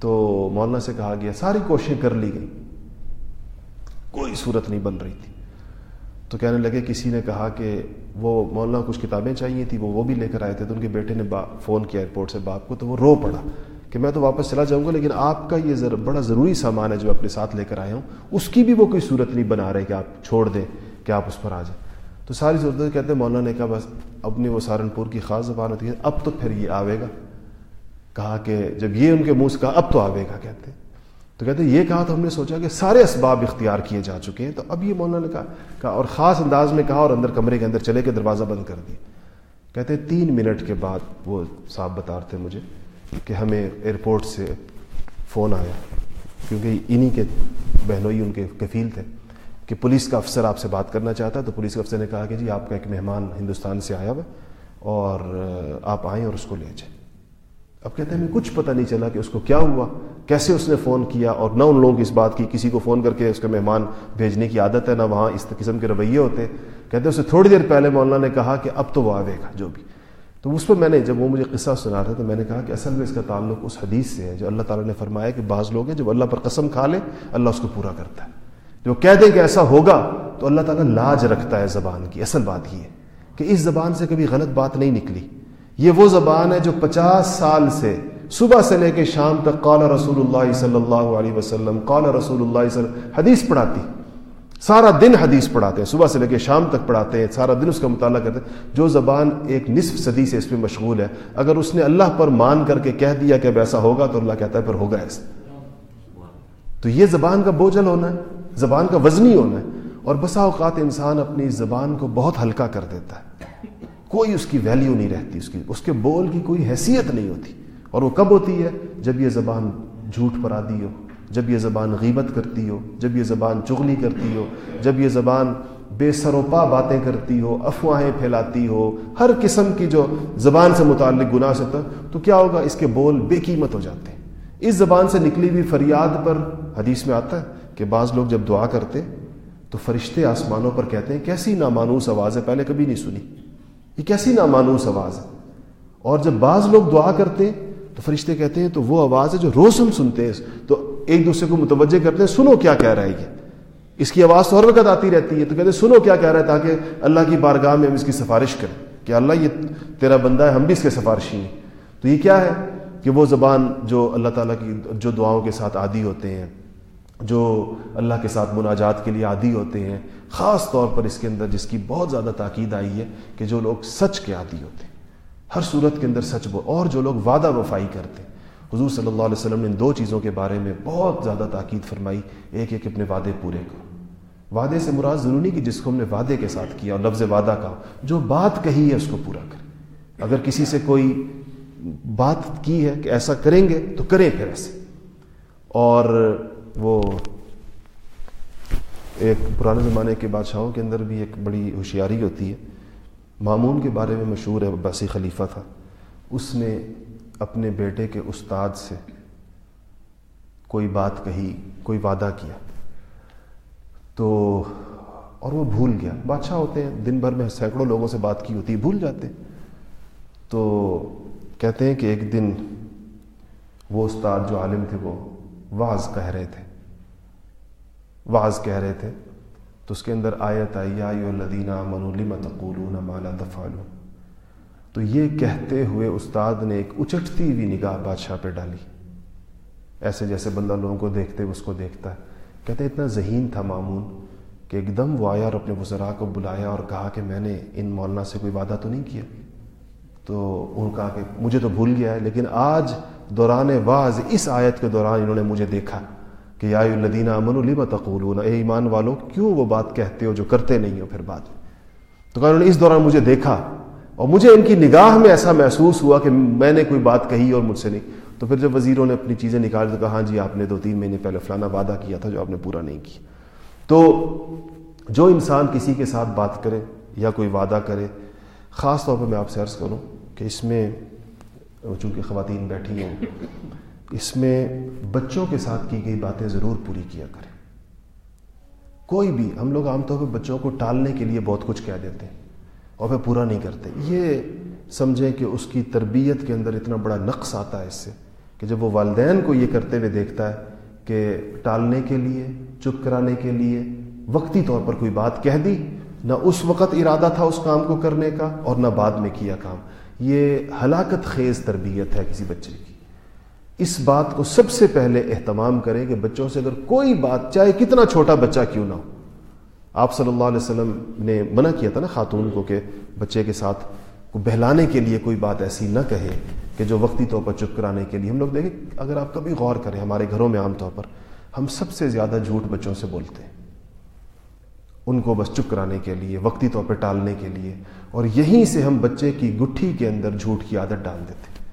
تو مولانا سے کہا گیا، ساری کوششیں کر لی گئی کوئی صورت نہیں بن رہی تھی۔ تو کہنے لگے، کسی نے کہا کہ وہ مولانا کچھ کتابیں چاہیے تھیں، وہ وہ بھی لے کر آئے تھے، تو ان کے بیٹے نے فون کیا ایئرپورٹ سے، باپ کو تو وہ رو پڑا۔ کہ میں تو واپس چلا جاؤں گا، لیکن آپ کا یہ بڑا ضروری سامان ہے جو اپنے ساتھ لے کر آئے ہوں۔ اس کی بھی وہ کوئی صورت نہیں بنا رہے کہ آپ چھوڑ دیں کہ آپ اس پر آ جائیں۔ تو ساری صورتیں کہتے ہیں، مولانا نے کہا، بس اپنی وہ سہارنپور کی خاص زبان ہوتی ہے، اب تو پھر یہ آوے گا۔ کہا کہ جب یہ ان کے منہ سے کہا، اب تو آوے گا، کہتے ہیں۔ تو کہتے ہیں، یہ کہا تو ہم نے سوچا کہ سارے اسباب اختیار کیے جا چکے ہیں، تو اب یہ مولانا نے کہا کہا اور خاص انداز میں کہا اور اندر کمرے کے اندر چلے کے دروازہ بند کر دیا۔ کہتے ہیں، تین منٹ کے بعد وہ صاحب بتا رہے تھے مجھے۔ کہ ہمیں ایئرپورٹ سے فون آیا کیونکہ انہی کے بہنوئی ان کے کفیل تھے کہ پولیس کا افسر آپ سے بات کرنا چاہتا ہے تو پولیس کے افسر نے کہا کہ جی آپ کا ایک مہمان ہندوستان سے آیا ہوا اور آپ آئیں اور اس کو لے جائیں۔ اب کہتے ہیں ہمیں کچھ پتہ نہیں چلا کہ اس کو کیا ہوا، کیسے اس نے فون کیا اور نہ ان لوگوں کی اس بات کی، کسی کو فون کر کے اس کا مہمان بھیجنے کی عادت ہے، نہ وہاں اس قسم کے رویے ہوتے۔ کہتے ہیں اسے تھوڑی دیر پہلے مولانا نے کہا کہ اب تو وہ آئے گا جو بھی۔ تو اس پر میں نے جب وہ مجھے قصہ سنا رہا تھا تو میں نے کہا کہ اصل میں اس کا تعلق اس حدیث سے ہے جو اللہ تعالیٰ نے فرمایا کہ بعض لوگ ہیں جب اللہ پر قسم کھا لے، اللہ اس کو پورا کرتا ہے۔ جو کہہ دیں کہ ایسا ہوگا تو اللہ تعالیٰ لاج رکھتا ہے زبان کی۔ اصل بات یہ ہے کہ اس زبان سے کبھی غلط بات نہیں نکلی۔ یہ وہ زبان ہے جو پچاس سال سے صبح سے لے کے شام تک قال رسول اللہ صلی اللہ علیہ وسلم، قال رسول اللہ صلی اللہ حدیث پڑھاتی۔ سارا دن حدیث پڑھاتے ہیں، صبح سے لے کے شام تک پڑھاتے ہیں، سارا دن اس کا مطالعہ کرتے ہیں۔ جو زبان ایک نصف صدی سے اس میں مشغول ہے، اگر اس نے اللہ پر مان کر کے کہہ دیا کہ اب ایسا ہوگا تو اللہ کہتا ہے پھر ہوگا ایسا۔ تو یہ زبان کا بوجھل ہونا ہے، زبان کا وزنی ہونا ہے۔ اور بسا اوقات انسان اپنی زبان کو بہت ہلکا کر دیتا ہے۔ کوئی اس کی ویلیو نہیں رہتی، اس کی، اس کے بول کی کوئی حیثیت نہیں ہوتی۔ اور وہ کب ہوتی ہے؟ جب یہ زبان جھوٹ پر آدھی ہو۔ جب یہ زبان غیبت کرتی ہو، جب یہ زبان چغلی کرتی ہو، جب یہ زبان بے سروپا باتیں کرتی ہو، افواہیں پھیلاتی ہو، ہر قسم کی جو زبان سے متعلق گناہ سے تو کیا ہوگا؟ اس کے بول بے قیمت ہو جاتے ہیں۔ اس زبان سے نکلی ہوئی فریاد پر حدیث میں آتا ہے کہ بعض لوگ جب دعا کرتے تو فرشتے آسمانوں پر کہتے ہیں، کیسی نامانوس آواز ہے؟ پہلے کبھی نہیں سنی۔ یہ کیسی نامانوس آواز ہے؟ اور جب بعض لوگ دعا کرتے تو فرشتے کہتے ہیں، تو وہ آواز ہے جو روز ہم سنتے ہیں۔ تو ایک دوسرے کو متوجہ کرتے ہیں، سنو کیا کہہ رہا ہے یہ۔ اس کی آواز تو ہر وقت آتی رہتی ہے، تو کہتے ہیں، سنو کیا کہہ رہا ہے تاکہ اللہ کی بارگاہ میں ہم اس کی سفارش کریں کہ اللہ یہ تیرا بندہ ہے، ہم بھی اس کے سفارشی ہیں۔ تو یہ کیا ہے کہ وہ زبان جو اللہ تعالیٰ کی، جو دعاؤں کے ساتھ عادی ہوتے ہیں، جو اللہ کے ساتھ مناجات کے لیے عادی ہوتے ہیں، خاص طور پر اس کے اندر جس کی بہت زیادہ تاکید آئی ہے کہ جو لوگ سچ کے عادی ہوتے ہیں۔ ہر صورت کے اندر سچ بول اور جو لوگ وعدہ وفائی کرتے ہیں۔ حضور صلی اللہ علیہ وسلم نے ان دو چیزوں کے بارے میں بہت زیادہ تاکید فرمائی، ایک ایک اپنے وعدے پورے کرو۔ وعدے سے مراد ضروری کہ جس کو ہم نے وعدے کے ساتھ کیا اور لفظ وعدہ کا جو بات کہی ہے اس کو پورا کرے اگر کسی سے کوئی بات کی ہے کہ ایسا کریں گے تو کریں پھر ایسے۔ اور وہ ایک پرانے زمانے کے بادشاہوں کے اندر بھی ایک بڑی ہوشیاری ہوتی ہے۔ معمون کے بارے میں مشہور ہے، عباسی خلیفہ تھا۔ اس نے اپنے بیٹے کے استاد سے کوئی بات کہی، کوئی وعدہ کیا۔ تو، اور وہ بھول گیا۔ بادشاہ ہوتے ہیں، دن بھر میں سینکڑوں لوگوں سے بات کی ہوتی ہے، بھول جاتے تو کہتے ہیں کہ ایک دن وہ استاد جو عالم تھے، وہ واز کہہ رہے تھے۔ واز کہہ رہے تھے۔ تو اس کے اندر آیت آئی الدینہ منولی متقول مالا دفالو تو یہ کہتے ہوئے استاد نے ایک اچٹتی ہوئی نگاہ بادشاہ پہ ڈالی۔ ایسے جیسے بندہ لوگوں کو دیکھتے اس کو دیکھتا ہے۔ کہتے اتنا ذہین تھا معمون کہ ایک دم وہ آیا اور اپنے وزراء کو بلایا اور کہا کہ میں نے ان مولانا سے کوئی وعدہ تو نہیں کیا۔ تو ان کہا کہ مجھے تو بھول گیا ہے، لیکن آج دوران واز، اس آیت کے دوران انہوں نے مجھے دیکھا کہ یا الدینہ امن الما تقول اے ایمان والوں کیوں وہ بات کہتے ہو جو کرتے نہیں ہو پھر بعد میں؟ تو کہا انہوں نے، اس دوران مجھے دیکھا اور مجھے ان کی نگاہ میں ایسا محسوس ہوا کہ میں نے کوئی بات کہی اور مجھ سے نہیں۔ تو پھر جب وزیروں نے اپنی چیزیں نکال تو کہا ہاں جی آپ نے دو تین مہینے پہلے فلانا وعدہ کیا تھا جو آپ نے پورا نہیں کیا۔ تو جو انسان کسی کے ساتھ بات کرے یا کوئی وعدہ کرے، خاص طور پر میں آپ سے عرض کروں کہ اس میں، چونکہ خواتین بیٹھی ہیں، اس میں بچوں کے ساتھ کی گئی باتیں ضرور پوری کیا کریں۔ کوئی بھی، ہم لوگ عام طور پہ بچوں کو ٹالنے کے لیے بہت کچھ کہہ دیتے ہیں۔ اور پھر پورا نہیں کرتے۔ یہ سمجھیں کہ اس کی تربیت کے اندر اتنا بڑا نقص آتا ہے اس سے کہ جب وہ والدین کو یہ کرتے ہوئے دیکھتا ہے کہ ٹالنے کے لیے، چپ کرانے کے لیے وقتی طور پر کوئی بات کہہ دی، نہ اس وقت ارادہ تھا اس کام کو کرنے کا اور نہ بعد میں کیا کام۔ یہ ہلاکت خیز تربیت ہے کسی بچے کی۔ اس بات کو سب سے پہلے اہتمام کریں کہ بچوں سے اگر کوئی بات، چاہے کتنا چھوٹا بچہ کیوں نہ ہو آپ صلی اللہ علیہ وسلم نے منع کیا تھا نا خاتون کو کہ بچے کے ساتھ کو بہلانے کے لیے کوئی بات ایسی نہ کہے کہ جو وقتی طور پر چپ کرانے کے لیے۔ ہم لوگ دیکھیں، اگر آپ کبھی غور کریں، ہمارے گھروں میں عام طور پر ہم سب سے زیادہ جھوٹ بچوں سے بولتے ہیں۔ ان کو بس چپ کرانے کے لیے، وقتی طور پہ ٹالنے کے لیے۔ اور یہیں سے ہم بچے کی گٹھی کے اندر جھوٹ کی عادت ڈال دیتے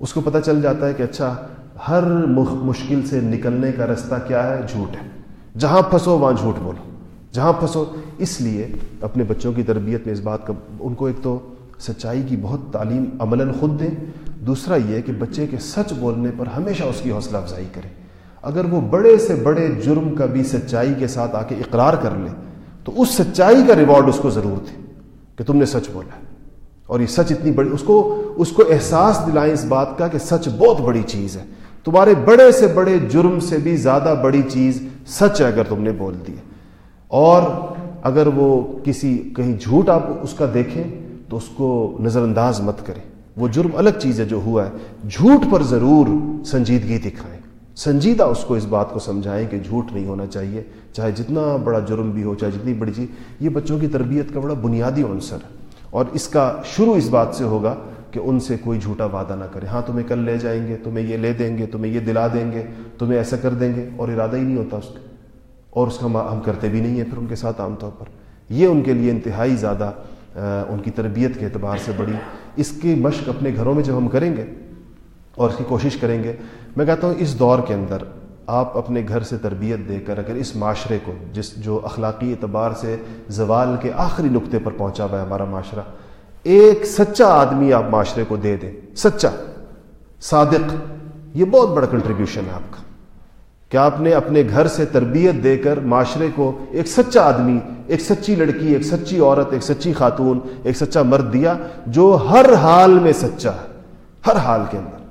اس کو پتہ چل جاتا ہے کہ اچھا ہر مشکل سے نکلنے کا رستہ کیا ہے؟ جھوٹ ہے۔ جہاں پھنسو، وہاں جھوٹ بولو۔ جہاں پھنسو اس لیے اپنے بچوں کی تربیت میں اس بات کا، ان کو ایک تو سچائی کی بہت تعلیم عملاً خود دیں، دوسرا یہ کہ بچے کے سچ بولنے پر ہمیشہ اس کی حوصلہ افزائی کریں۔ اگر وہ بڑے سے بڑے جرم کا بھی سچائی کے ساتھ آ کے اقرار کر لے، تو اس سچائی کا ریوارڈ اس کو ضرور تھے کہ تم نے سچ بولا اور یہ سچ اتنی بڑی، اس کو اس کو احساس دلائیں اس بات کا کہ سچ بہت بڑی چیز ہے۔ تمہارے بڑے سے بڑے جرم سے بھی زیادہ بڑی چیز سچ ہے اگر تم نے بول دی اور اگر وہ کسی کہیں جھوٹ آپ اس کا دیکھیں تو اس کو نظر انداز مت کریں۔ وہ جرم الگ چیز ہے جو ہوا ہے۔ جھوٹ پر ضرور سنجیدگی دکھائیں۔ سنجیدہ اس کو اس بات کو سمجھائیں کہ جھوٹ نہیں ہونا چاہیے۔ چاہے جتنا بڑا جرم بھی ہو، چاہے جتنی بڑی چیز، یہ بچوں کی تربیت کا بڑا بنیادی عنصر ہے۔ اور اس کا شروع اس بات سے ہوگا کہ ان سے کوئی جھوٹا وعدہ نہ کرے۔ ہاں تمہیں کل لے جائیں گے، تمہیں یہ لے دیں گے، تمہیں یہ دلا دیں گے، تمہیں ایسا کر دیں گے اور ارادہ ہی نہیں ہوتا اس کا۔ اور اس کا ہم کرتے بھی نہیں ہیں پھر ان کے ساتھ عام طور پر۔ یہ ان کے لیے انتہائی زیادہ ان کی تربیت کے اعتبار سے بڑی۔ اس کی مشق اپنے گھروں میں جب ہم کریں گے اور اس کی کوشش کریں گے، میں کہتا ہوں اس دور کے اندر آپ اپنے گھر سے تربیت دے کر اگر اس معاشرے کو، جس جو اخلاقی اعتبار سے زوال کے آخری نقطے پر پہنچا ہوا ہے ہمارا معاشرہ، ایک سچا آدمی آپ معاشرے کو دے دیں سچا، صادق، یہ بہت بڑا کنٹریبیوشن ہے آپ کا۔ کہ آپ نے اپنے گھر سے تربیت دے کر معاشرے کو ایک سچا آدمی، ایک سچی لڑکی، ایک سچی عورت، ایک سچی خاتون، ایک سچا مرد دیا جو ہر حال میں سچا ہے، ہر حال کے اندر۔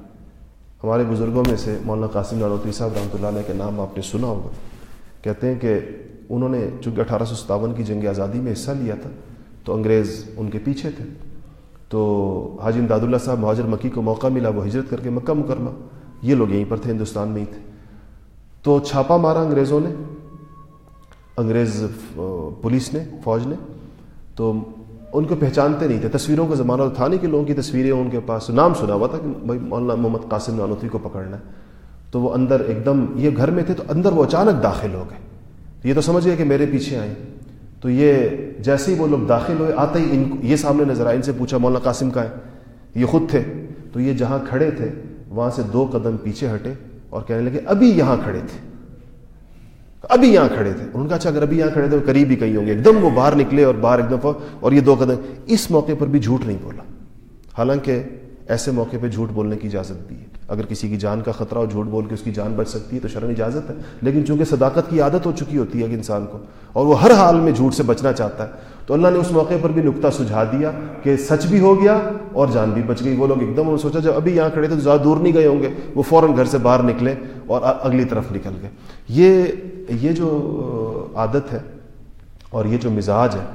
ہمارے بزرگوں میں سے مولانا قاسم نالوتری صاحب رحمۃ اللہ علیہ کے نام آپ نے سنا ہوگا۔ کہتے ہیں کہ انہوں نے چونکہ اٹھارہ سو ستاون کی جنگ آزادی میں حصہ لیا تھا، تو انگریز ان کے پیچھے تھے۔ تو حاجی امداد اللہ صاحب، مہاجر مکی کو موقع ملا، وہ ہجرت کر کے مکہ مکرمہ، یہ لوگ یہیں پر تھے، ہندوستان میں ہی تھے۔ تو چھاپا مارا انگریزوں نے، انگریز پولیس نے، فوج نے۔ تو ان کو پہچانتے نہیں تھے۔ تصویروں کا زمانہ تھا نہیں کہ لوگوں کی تصویریں ان کے پاس، نام سنا ہوا تھا کہ بھائی مولانا محمد قاسم نانوتری کو پکڑنا ہے۔ تو وہ اندر ایک دم یہ گھر میں تھے تو اندر وہ اچانک داخل ہو گئے۔ یہ تو سمجھ گئے کہ میرے پیچھے آئے۔ تو یہ جیسے ہی وہ لوگ داخل ہوئے، آتے ہی ان کو، یہ سامنے نظر آئے، ان سے پوچھا مولانا قاسم کا ہے یہ خود تھے۔ تو یہ جہاں کھڑے تھے، وہاں سے دو قدم پیچھے ہٹے۔ اور کہنے لگے، ابھی یہاں کھڑے تھے۔ ابھی یہاں کھڑے تھے۔ ان کا اچھا اگر ابھی یہاں کھڑے تھے قریب ہی کہیں ہوں گے۔ ایک دم وہ باہر نکلے اور باہر ایک دم اور یہ دو قدم، اس موقع پر بھی جھوٹ نہیں بولا۔ حالانکہ ایسے موقع پہ جھوٹ بولنے کی اجازت بھی ہے۔ اگر کسی کی جان کا خطرہ ہو جھوٹ بول کے اس کی جان بچ سکتی ہے تو شرم اجازت ہے۔ لیکن چونکہ صداقت کی عادت ہو چکی ہوتی ہے انسان کو اور وہ ہر حال میں جھوٹ سے بچنا چاہتا ہے، تو اللہ نے اس موقع پر بھی نقطہ سجھا دیا کہ سچ بھی ہو گیا اور جان بھی بچ گئی۔ وہ لوگ ایک دم انہوں نے سوچا، جب ابھی یہاں کھڑے تھے تو زیادہ دور نہیں گئے ہوں گے۔ وہ فوراً گھر سے باہر نکلے اور اگلی طرف نکل گئے۔ یہ یہ جو عادت ہے اور یہ جو مزاج ہے،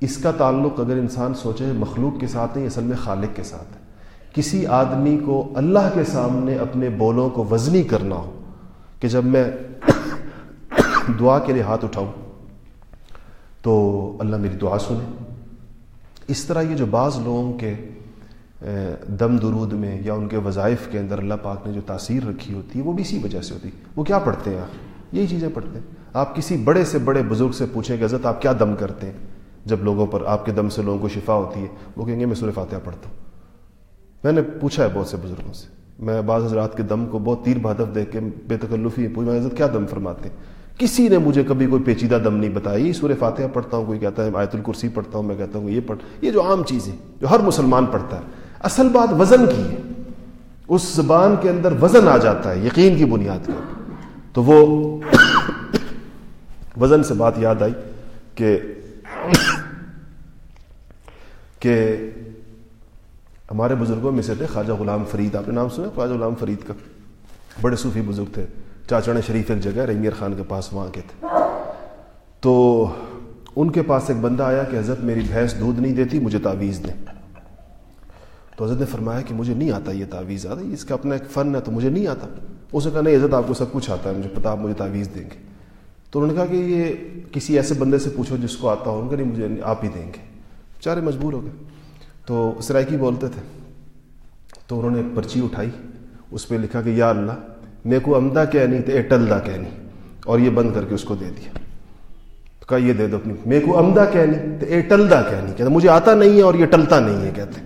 اس کا تعلق اگر انسان سوچے مخلوق کے ساتھ نہیں، اصل میں خالق کے ساتھ ہے۔ کسی آدمی کو اللہ کے سامنے اپنے بولوں کو وزنی کرنا ہو کہ جب میں دعا کے لیے ہاتھ اٹھاؤں تو اللہ میری دعا سنے۔ اس طرح یہ جو بعض لوگوں کے دم درود میں یا ان کے وظائف کے اندر اللہ پاک نے جو تاثیر رکھی ہوتی ہے، وہ بھی اسی وجہ سے ہوتی۔ ہے وہ کیا پڑھتے ہیں آپ؟ یہی چیزیں پڑھتے ہیں۔ آپ کسی بڑے سے بڑے بزرگ سے پوچھیں کہ حضرت، آپ کیا دم کرتے ہیں؟ جب لوگوں پر، آپ کے دم سے لوگوں کو شفا ہوتی ہے، وہ کہیں گے، میں سورہ فاتحہ پڑھتا ہوں۔ میں نے پوچھا ہے بہت سے بزرگوں سے۔ میں بعض حضرات کے دم کو بہت تیر بہادر دیکھ کے بے تکلفی پوچھ میں حضرت کیا دم فرماتے ہیں؟ کسی نے مجھے کبھی کوئی پیچیدہ دم نہیں بتایا سورہ فاتحہ پڑھتا ہوں، کوئی کہتا ہے آیت الکرسی پڑھتا ہوں، میں کہتا ہوں یہ پڑھ۔ یہ جو عام چیزیں جو ہر مسلمان پڑھتا ہے، اصل بات وزن کی ہے۔ اس زبان کے اندر وزن آ جاتا ہے، یقین کی بنیاد پر۔ تو وہ وزن سے بات یاد آئی کہ کہ ہمارے بزرگوں میں سے تھے خواجہ غلام فرید، آپ نے نام سنا؟ خواجہ غلام فرید کا۔ بڑے صوفی بزرگ تھے۔ چاچڑ شریف ایک جگہ، رنگیر خان کے پاس وہاں کے تھے۔ تو ان کے پاس ایک بندہ آیا کہ حضرت میری بھینس دودھ نہیں دیتی، مجھے تعویذ دیں۔ تو حضرت نے فرمایا کہ مجھے نہیں آتا یہ تعویذ آتا اس کا اپنا ایک فن ہے تو مجھے نہیں آتا۔ اس نے کہا، نہیں حضرت، آپ کو سب کچھ آتا ہے، مجھے پتا، آپ مجھے تعویذ دیں گے۔ تو انہوں نے کہا کہ یہ کسی ایسے بندے سے پوچھو جس کو آتا ہو، ان کا نہیں، مجھے آپ ہی دیں گے۔ چارے مجبور ہو گئے۔ تو سرائکی بولتے تھے۔ تو انہوں نے ایک پرچی اٹھائی، اس پہ لکھا کہ یا اللہ میں کو امدا کہنی تو ایٹلدا کہنی، اور یہ بند کر کے اس کو دے دیا۔ تو کہا، یہ دے دو اپنی میں کو امدا کہنی تو ایٹلدا کہنی کہتے مجھے آتا نہیں ہے اور یہ ٹلتا نہیں ہے، کہتے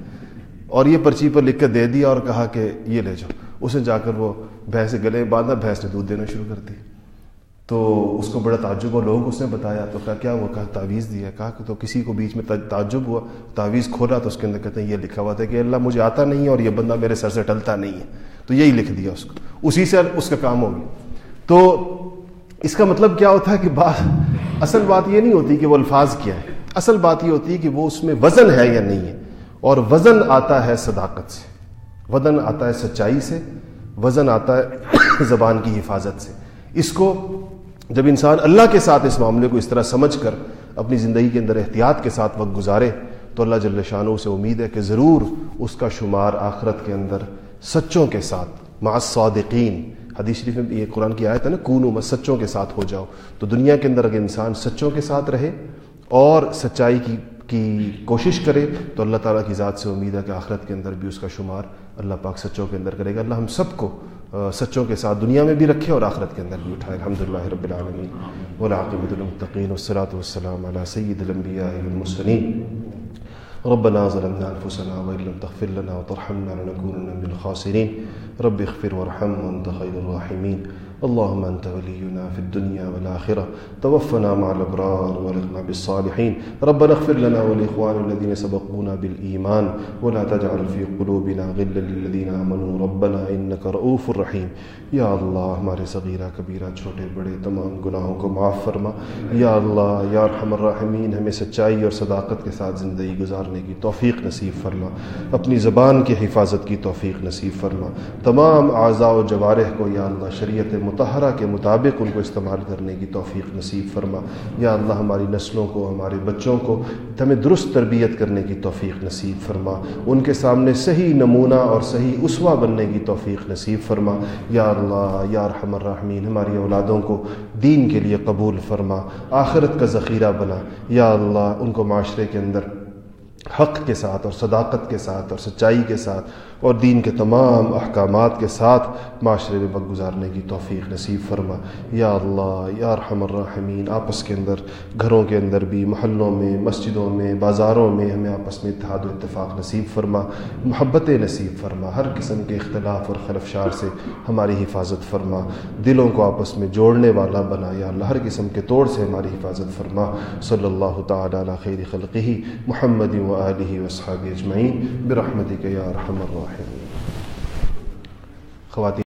اور یہ پرچی پر لکھ کے دے دیا اور کہا کہ یہ لے جاؤ۔ اسے جا کر وہ بھینس گلے باندھا، بھینس نے دودھ دینا شروع کر دی تو اس کو بڑا تعجب ہوا، لوگوں کو اس نے بتایا، تو کہا، کیا وہ کہا، تعویذ دیا کہا کہ تو کسی کو بیچ میں تعجب ہوا، تعویذ کھولا تو اس کے اندر کہتے ہیں، یہ لکھا ہوا تھا کہ اللہ مجھے آتا نہیں ہے اور یہ بندہ میرے سر سے ٹلتا نہیں ہے۔ تو یہی لکھ دیا اس کو۔ اسی سے اس کا کام ہو گیا۔ تو اس کا مطلب کیا ہوتا ہے کہ بات، اصل بات یہ نہیں ہوتی کہ وہ الفاظ کیا ہے۔ اصل بات یہ ہوتی ہے کہ وہ اس میں وزن ہے یا نہیں ہے۔ اور وزن آتا ہے صداقت سے۔ وزن آتا ہے سچائی سے۔ وزن آتا ہے زبان کی حفاظت سے۔ اس کو جب انسان اللہ کے ساتھ اس معاملے کو اس طرح سمجھ کر اپنی زندگی کے اندر احتیاط کے ساتھ وقت گزارے، تو اللہ جل شاہ سے امید ہے کہ ضرور اس کا شمار آخرت کے اندر سچوں کے ساتھ، مع صادقین حدیث شریف میں یہ قرآن کی آیت ہے نا کون و سچوں کے ساتھ ہو جاؤ۔ تو دنیا کے اندر اگر انسان سچوں کے ساتھ رہے اور سچائی کی کی کوشش کرے، تو اللہ تعالیٰ کی ذات سے امید ہے کہ آخرت کے اندر بھی اس کا شمار اللہ پاک سچوں کے اندر کرے گا۔ اللہ ہم سب کو سچوں کے ساتھ دنیا میں بھی رکھے اور آخرت کے اندر بھی اٹھائے۔ الحمد للہ رب العالمین۔ ولاقب المطقین والصلاة والسلام على سید الانبیاء والمرسلین۔ ربنا ظلمنا انفسنا وان لم تغفر لنا وترحمنا لنكونن من الخاسرين رب اغفر وارحم وانت خیر الراحمین۔ اللهم انت ولينا في الدنيا والاخره توفنا مع الابرار ولقنا بالصالحين. ربنا اغفر لنا ولاخواننا الذين سبقونا بالايمان ولا تجعل في قلوبنا غلا للذين امنوا ربنا انك رؤوف رحيم. یا اللہ ہمارے صغیرہ، کبیرہ، چھوٹے، بڑے، تمام گناہوں کو معاف فرما. یا اللہ، یا ارحم الراحمین، ہمیں سچائی اور صداقت کے ساتھ زندگی گزارنے کی توفیق نصیب فرما. اپنی زبان کی حفاظت کی توفیق نصیب فرما. تمام اعضاء و جوارح کو یا اللہ، شریعت متحرہ کے مطابق ان کو استعمال کرنے کی توفیق نصیب فرما۔ یا اللہ، ہماری نسلوں کو، ہمارے بچوں کو ہمیں درست تربیت کرنے کی توفیق نصیب فرما۔ ان کے سامنے صحیح نمونہ اور صحیح اسوا بننے کی توفیق نصیب فرما۔ یا اللہ، یا ارحم الرحمین ہماری اولادوں کو دین کے لیے قبول فرما۔ آخرت کا ذخیرہ بنا۔ یا اللہ، ان کو معاشرے کے اندر حق کے ساتھ اور صداقت کے ساتھ اور سچائی کے ساتھ اور دین کے تمام احکامات کے ساتھ معاشرے میں وقت گزارنے کی توفیق نصیب فرما۔ یا اللہ، یا رحم الرحمین آپس کے اندر، گھروں کے اندر بھی، محلوں میں، مسجدوں میں، بازاروں میں ہمیں آپس میں اتحاد و اتفاق نصیب فرما محبت نصیب فرما۔ ہر قسم کے اختلاف اور خلفشار سے ہماری حفاظت فرما۔ دلوں کو آپس میں جوڑنے والا بنا۔ یا اللہ، ہر قسم کے توڑ سے ہماری حفاظت فرما۔ صلی اللہ تعالیٰ علی خیر خلقی محمد و علیہ وصحاب اجمعین۔ برحمتک یا رحم الراحمین خواتین